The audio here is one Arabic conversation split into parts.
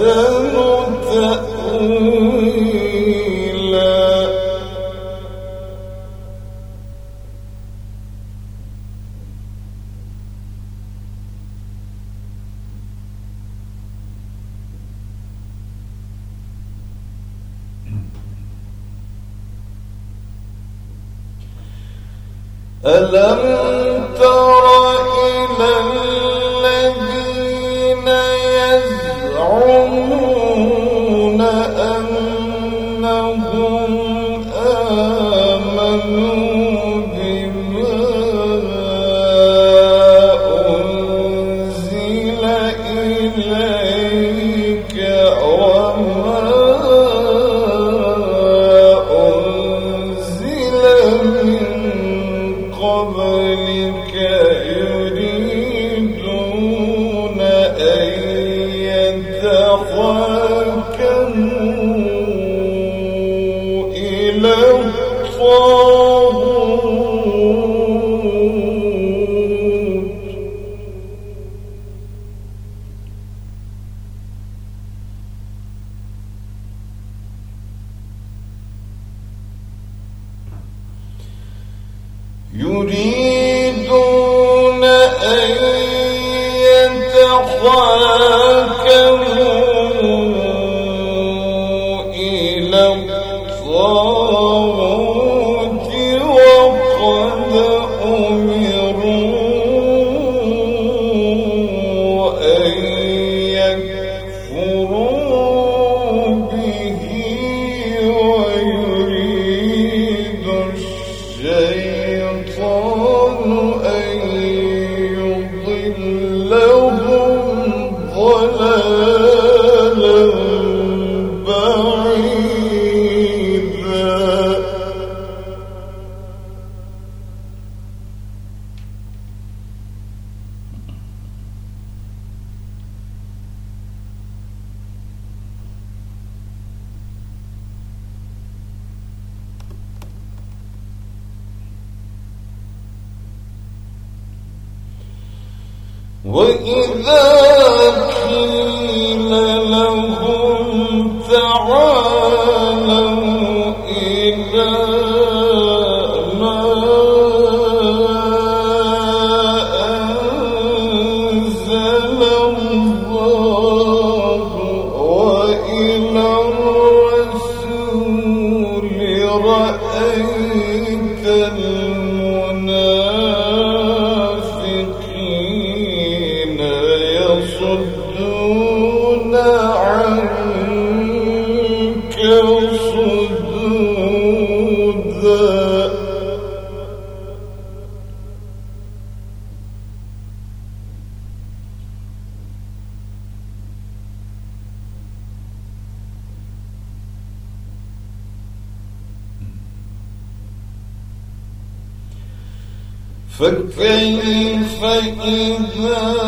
وأحسن تأويلا يريدون أن يتحاكموا فكيف إذا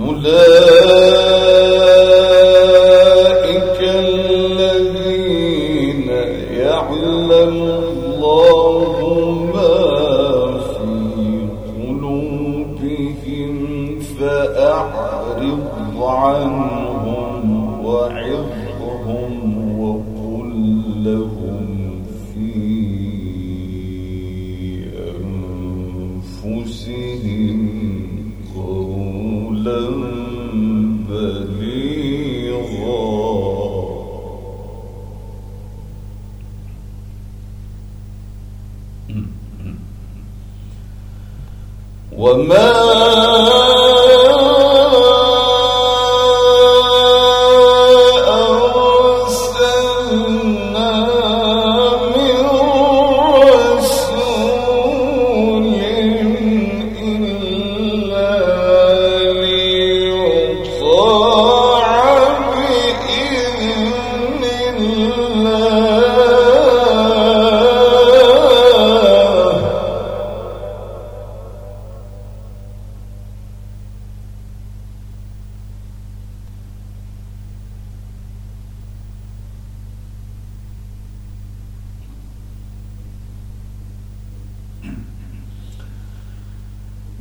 أولئك وما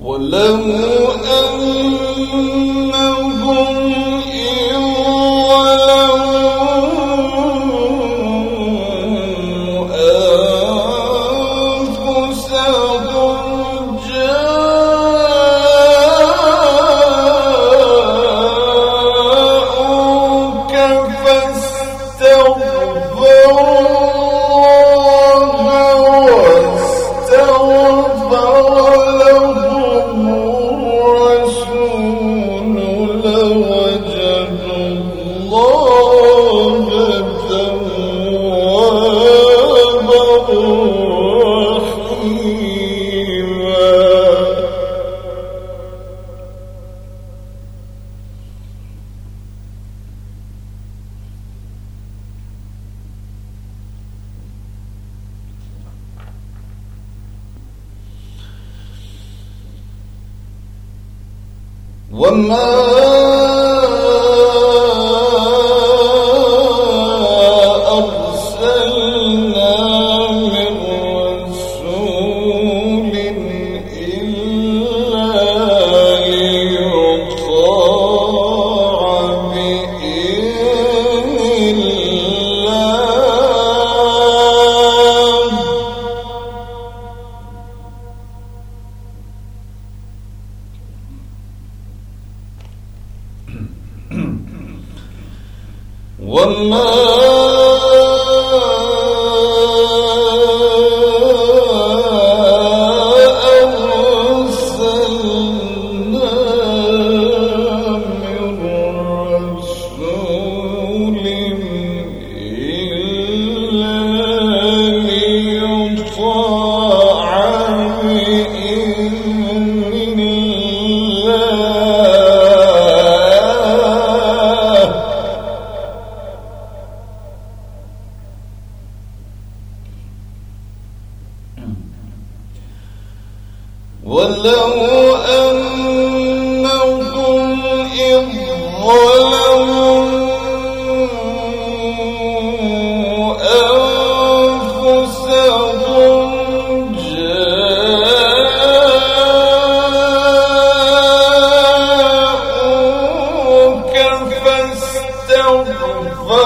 وله أنهم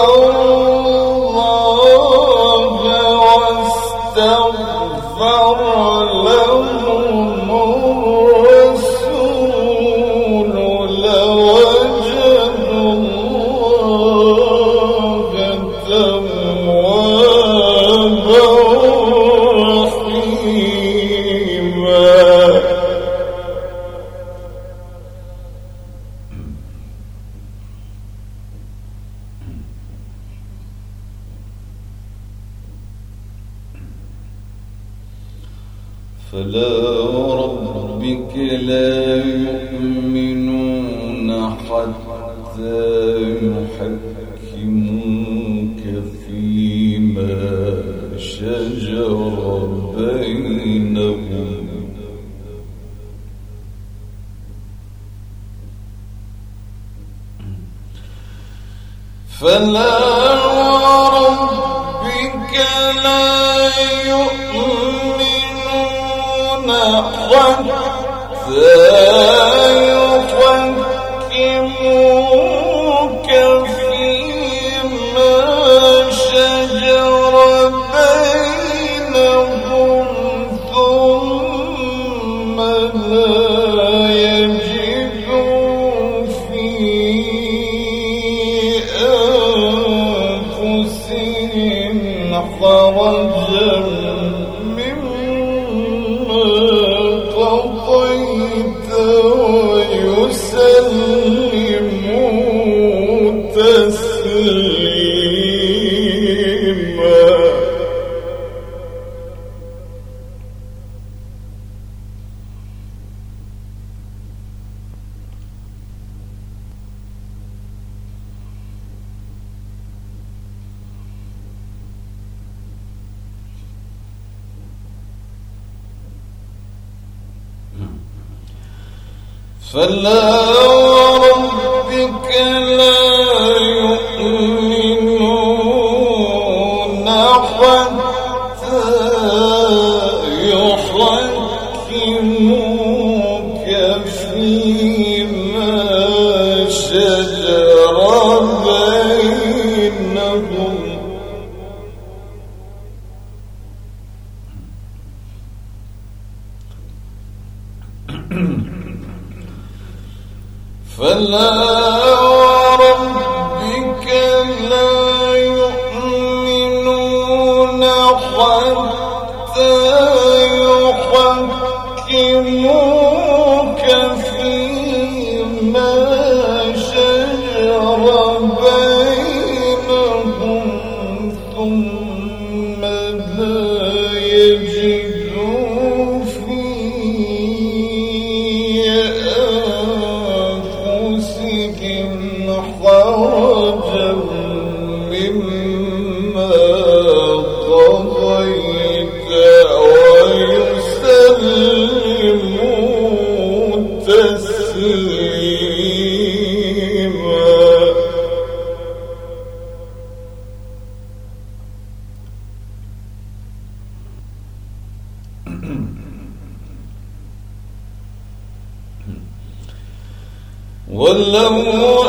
الله واستغفر حتى يحكمك فيما شجر بينهم. فلا وربك لا يؤمنون حتى خرج فلا ولو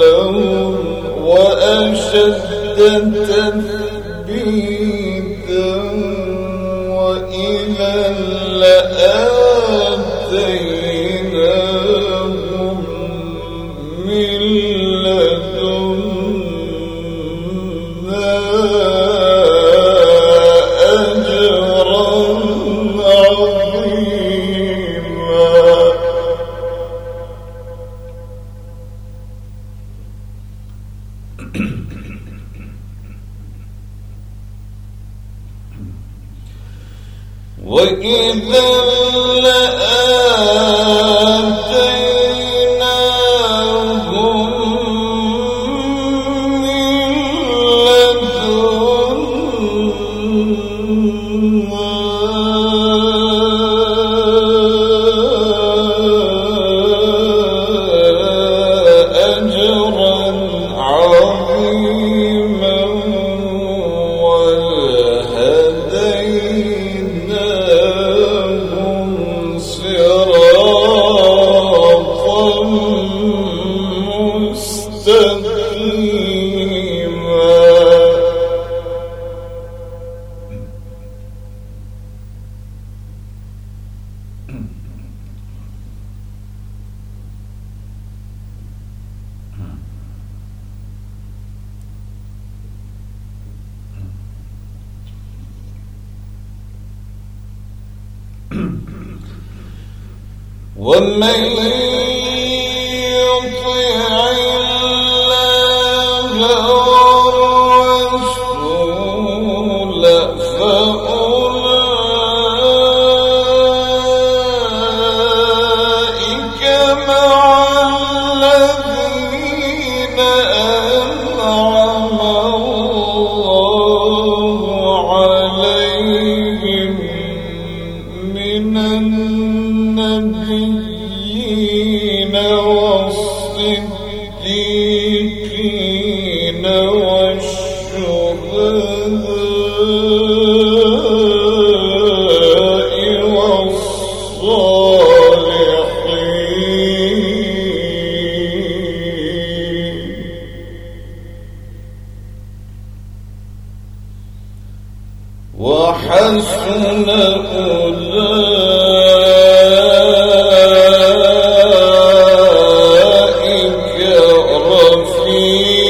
لهم تثبيتا وإذا ومن رفيقا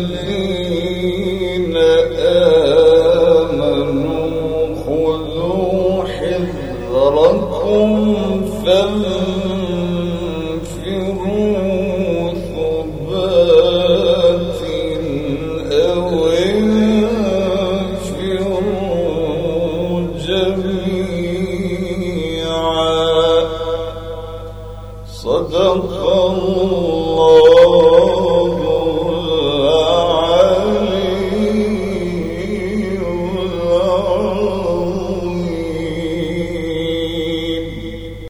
من